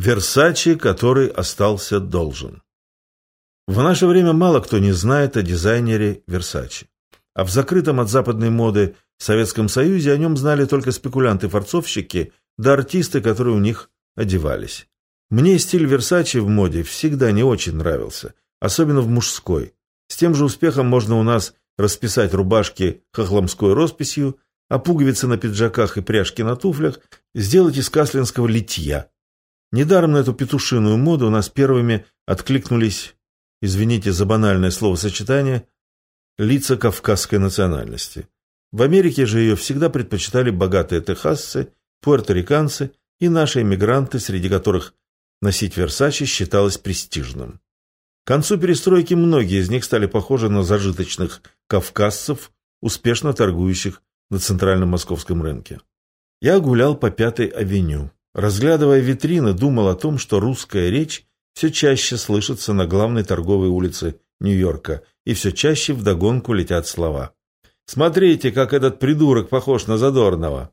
Версачи, который остался должен. В наше время мало кто не знает о дизайнере Версачи. А в закрытом от западной моды Советском Союзе о нем знали только спекулянты-форцовщики да артисты, которые у них одевались. Мне стиль Версачи в моде всегда не очень нравился, особенно в мужской. С тем же успехом можно у нас расписать рубашки хохломской росписью, а пуговицы на пиджаках и пряжки на туфлях сделать из каслинского литья. Недаром на эту петушиную моду у нас первыми откликнулись, извините за банальное словосочетание, лица кавказской национальности. В Америке же ее всегда предпочитали богатые техасцы, пуэрториканцы и наши эмигранты, среди которых носить Версачи считалось престижным. К концу перестройки многие из них стали похожи на зажиточных кавказцев, успешно торгующих на центральном московском рынке. Я гулял по Пятой авеню. Разглядывая витрины, думал о том, что русская речь все чаще слышится на главной торговой улице Нью-Йорка, и все чаще вдогонку летят слова. «Смотрите, как этот придурок похож на Задорнова!»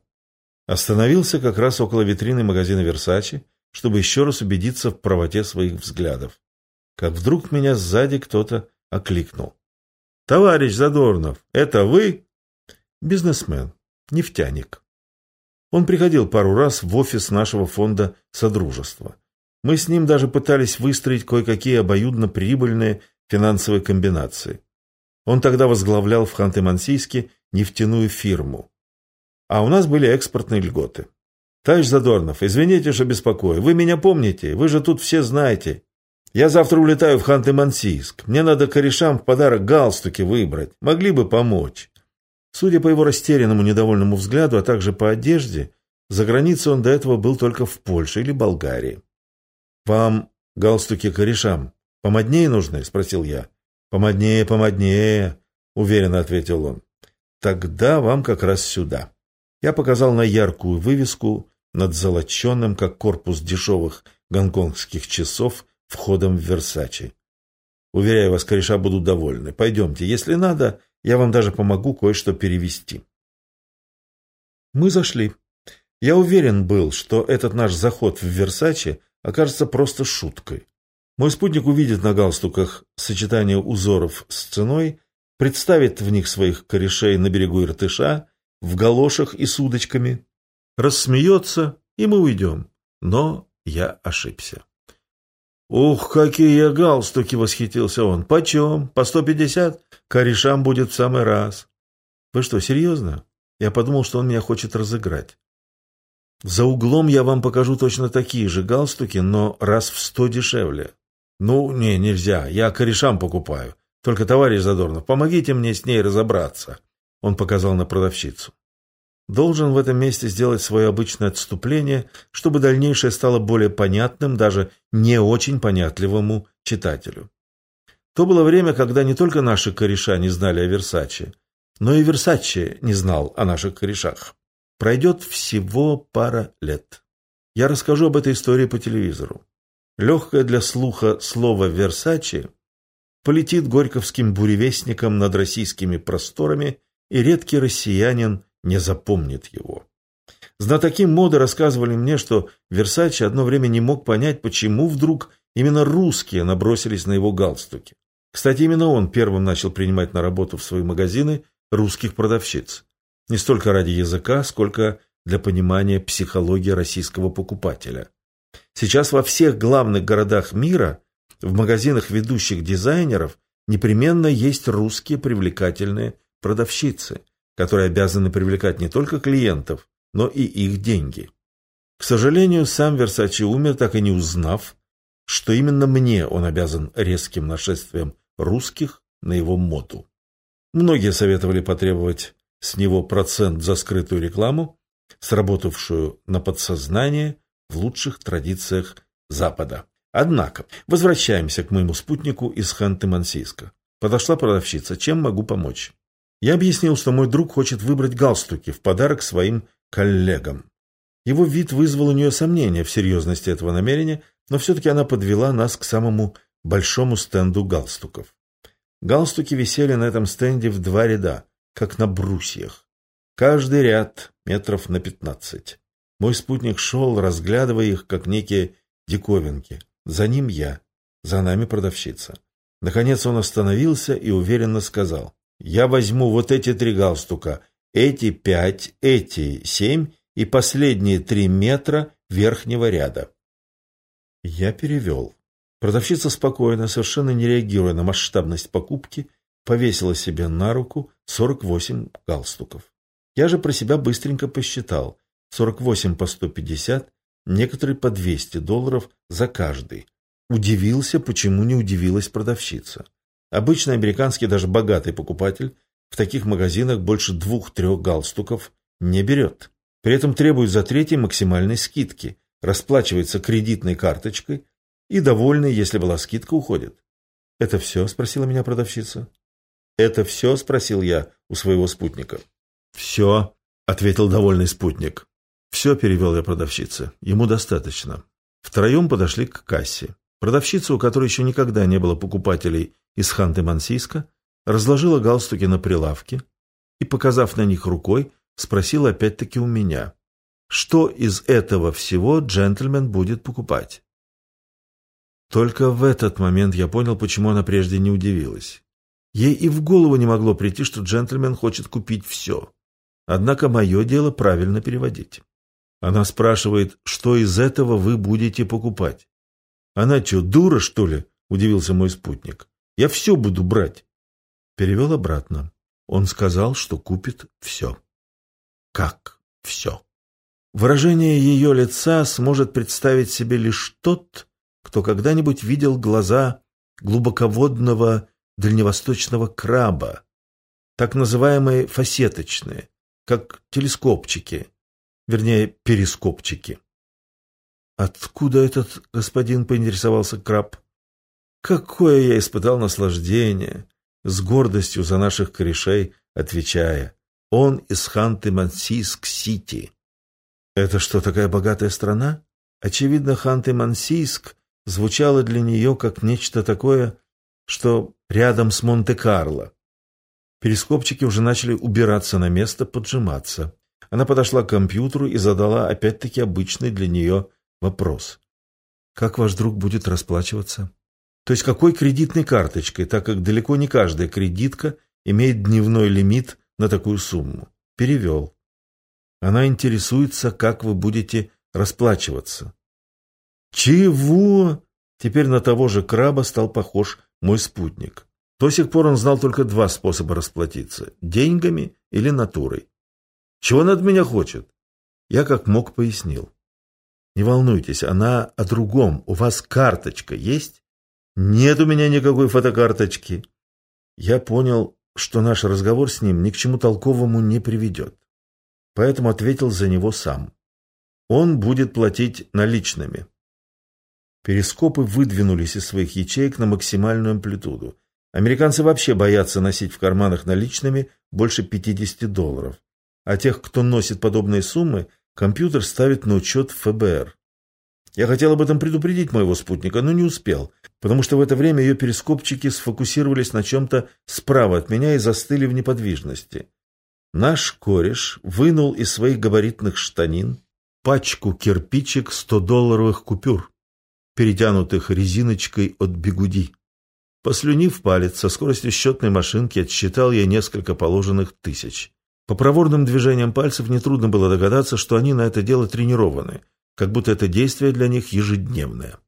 Остановился как раз около витрины магазина «Версачи», чтобы еще раз убедиться в правоте своих взглядов. Как вдруг меня сзади кто-то окликнул. «Товарищ Задорнов, это вы?» «Бизнесмен, нефтяник». Он приходил пару раз в офис нашего фонда Содружества. Мы с ним даже пытались выстроить кое-какие обоюдно прибыльные финансовые комбинации. Он тогда возглавлял в Ханты-Мансийске нефтяную фирму. А у нас были экспортные льготы. Товарищ Задорнов, извините, что беспокою. Вы меня помните? Вы же тут все знаете. Я завтра улетаю в Ханты-Мансийск. Мне надо корешам в подарок галстуки выбрать. Могли бы помочь. Судя по его растерянному недовольному взгляду, а также по одежде, за границей он до этого был только в Польше или Болгарии. «Вам галстуки корешам помоднее нужны?» – спросил я. «Помоднее, помоднее», – уверенно ответил он. «Тогда вам как раз сюда». Я показал на яркую вывеску над золоченным, как корпус дешевых гонконгских часов, входом в Версачи. Уверяю вас, кореша будут довольны. Пойдемте, если надо, я вам даже помогу кое-что перевести. Мы зашли. Я уверен был, что этот наш заход в Версаче окажется просто шуткой. Мой спутник увидит на галстуках сочетание узоров с ценой, представит в них своих корешей на берегу Иртыша, в галошах и с удочками, рассмеется, и мы уйдем. Но я ошибся. «Ух, какие галстуки!» — восхитился он. «Почем? По сто пятьдесят? Корешам будет в самый раз». «Вы что, серьезно?» Я подумал, что он меня хочет разыграть. «За углом я вам покажу точно такие же галстуки, но раз в сто дешевле». «Ну, не, нельзя. Я корешам покупаю. Только, товарищ Задорнов, помогите мне с ней разобраться». Он показал на продавщицу должен в этом месте сделать свое обычное отступление, чтобы дальнейшее стало более понятным даже не очень понятливому читателю. То было время, когда не только наши кореша не знали о Версаче, но и Версаче не знал о наших корешах. Пройдет всего пара лет. Я расскажу об этой истории по телевизору. Легкое для слуха слово «Версаче» полетит горьковским буревестником над российскими просторами, и редкий россиянин не запомнит его. Знатоки моды рассказывали мне, что Версаче одно время не мог понять, почему вдруг именно русские набросились на его галстуки. Кстати, именно он первым начал принимать на работу в свои магазины русских продавщиц. Не столько ради языка, сколько для понимания психологии российского покупателя. Сейчас во всех главных городах мира в магазинах ведущих дизайнеров непременно есть русские привлекательные продавщицы которые обязаны привлекать не только клиентов, но и их деньги. К сожалению, сам Версачи умер, так и не узнав, что именно мне он обязан резким нашествием русских на его моду. Многие советовали потребовать с него процент за скрытую рекламу, сработавшую на подсознание в лучших традициях Запада. Однако, возвращаемся к моему спутнику из Ханты-Мансийска. Подошла продавщица. Чем могу помочь? Я объяснил, что мой друг хочет выбрать галстуки в подарок своим коллегам. Его вид вызвал у нее сомнения в серьезности этого намерения, но все-таки она подвела нас к самому большому стенду галстуков. Галстуки висели на этом стенде в два ряда, как на брусьях. Каждый ряд метров на пятнадцать. Мой спутник шел, разглядывая их, как некие диковинки. За ним я, за нами продавщица. Наконец он остановился и уверенно сказал. «Я возьму вот эти три галстука, эти пять, эти семь и последние три метра верхнего ряда». Я перевел. Продавщица спокойно, совершенно не реагируя на масштабность покупки, повесила себе на руку 48 галстуков. Я же про себя быстренько посчитал. 48 по 150, некоторые по 200 долларов за каждый. Удивился, почему не удивилась продавщица. Обычно американский, даже богатый покупатель в таких магазинах больше двух-трех галстуков не берет. При этом требует за третий максимальной скидки, расплачивается кредитной карточкой и, довольный, если была скидка, уходит. «Это все?» – спросила меня продавщица. «Это все?» – спросил я у своего спутника. «Все», – ответил довольный спутник. «Все», – перевел я продавщице. «Ему достаточно». Втроем подошли к кассе. Продавщица, у которой еще никогда не было покупателей из Ханты-Мансийска, разложила галстуки на прилавке и, показав на них рукой, спросила опять-таки у меня, что из этого всего джентльмен будет покупать. Только в этот момент я понял, почему она прежде не удивилась. Ей и в голову не могло прийти, что джентльмен хочет купить все. Однако мое дело правильно переводить. Она спрашивает, что из этого вы будете покупать. Она что, дура, что ли? Удивился мой спутник. Я все буду брать. Перевел обратно. Он сказал, что купит все. Как все? Выражение ее лица сможет представить себе лишь тот, кто когда-нибудь видел глаза глубоководного дальневосточного краба, так называемые фасеточные, как телескопчики, вернее, перископчики. Откуда этот господин поинтересовался краб? Какое я испытал наслаждение, с гордостью за наших корешей, отвечая, он из Ханты-Мансийск-Сити. Это что, такая богатая страна? Очевидно, Ханты-Мансийск звучало для нее как нечто такое, что рядом с Монте-Карло. Перископчики уже начали убираться на место, поджиматься. Она подошла к компьютеру и задала опять-таки обычный для нее вопрос. «Как ваш друг будет расплачиваться?» То есть какой кредитной карточкой, так как далеко не каждая кредитка имеет дневной лимит на такую сумму. Перевел. Она интересуется, как вы будете расплачиваться. «Чего?» Теперь на того же краба стал похож мой спутник. До сих пор он знал только два способа расплатиться – деньгами или натурой. «Чего она от меня хочет?» Я как мог пояснил. «Не волнуйтесь, она о другом. У вас карточка есть?» «Нет у меня никакой фотокарточки». Я понял, что наш разговор с ним ни к чему толковому не приведет. Поэтому ответил за него сам. Он будет платить наличными. Перископы выдвинулись из своих ячеек на максимальную амплитуду. Американцы вообще боятся носить в карманах наличными больше 50 долларов. А тех, кто носит подобные суммы, компьютер ставит на учет ФБР. Я хотел об этом предупредить моего спутника, но не успел, потому что в это время ее перископчики сфокусировались на чем-то справа от меня и застыли в неподвижности. Наш кореш вынул из своих габаритных штанин пачку кирпичек 100-долларовых купюр перетянутых резиночкой от бегуди. Послюнив палец, со скоростью счетной машинки отсчитал я несколько положенных тысяч. По проворным движениям пальцев нетрудно было догадаться, что они на это дело тренированы, как будто это действие для них ежедневное.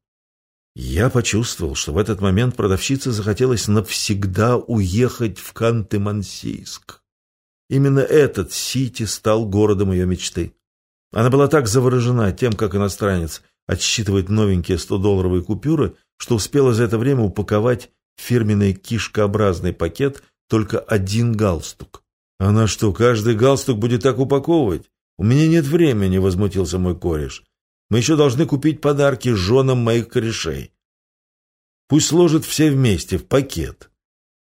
Я почувствовал, что в этот момент продавщице захотелось навсегда уехать в Канты-Мансийск. Именно этот Сити стал городом ее мечты. Она была так заворожена тем, как иностранец отсчитывать новенькие 100-долларовые купюры, что успела за это время упаковать фирменный кишкообразный пакет только один галстук. «Она что, каждый галстук будет так упаковывать? У меня нет времени», — возмутился мой кореш. «Мы еще должны купить подарки женам моих корешей. Пусть сложат все вместе, в пакет».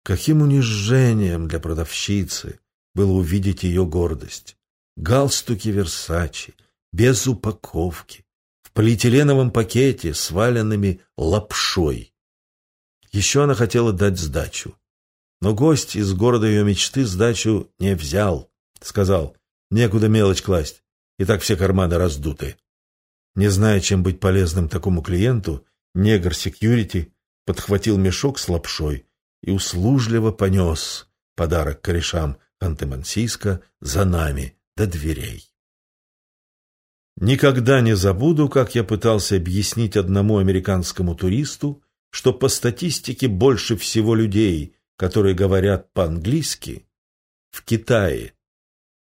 Каким унижением для продавщицы было увидеть ее гордость. Галстуки Версачи, без упаковки, полиэтиленовом пакете, сваленными лапшой. Еще она хотела дать сдачу. Но гость из города ее мечты сдачу не взял. Сказал, некуда мелочь класть, и так все карманы раздуты. Не зная, чем быть полезным такому клиенту, негр-секьюрити подхватил мешок с лапшой и услужливо понес подарок корешам Ханты-Мансийска за нами до дверей. Никогда не забуду, как я пытался объяснить одному американскому туристу, что по статистике больше всего людей, которые говорят по-английски, в Китае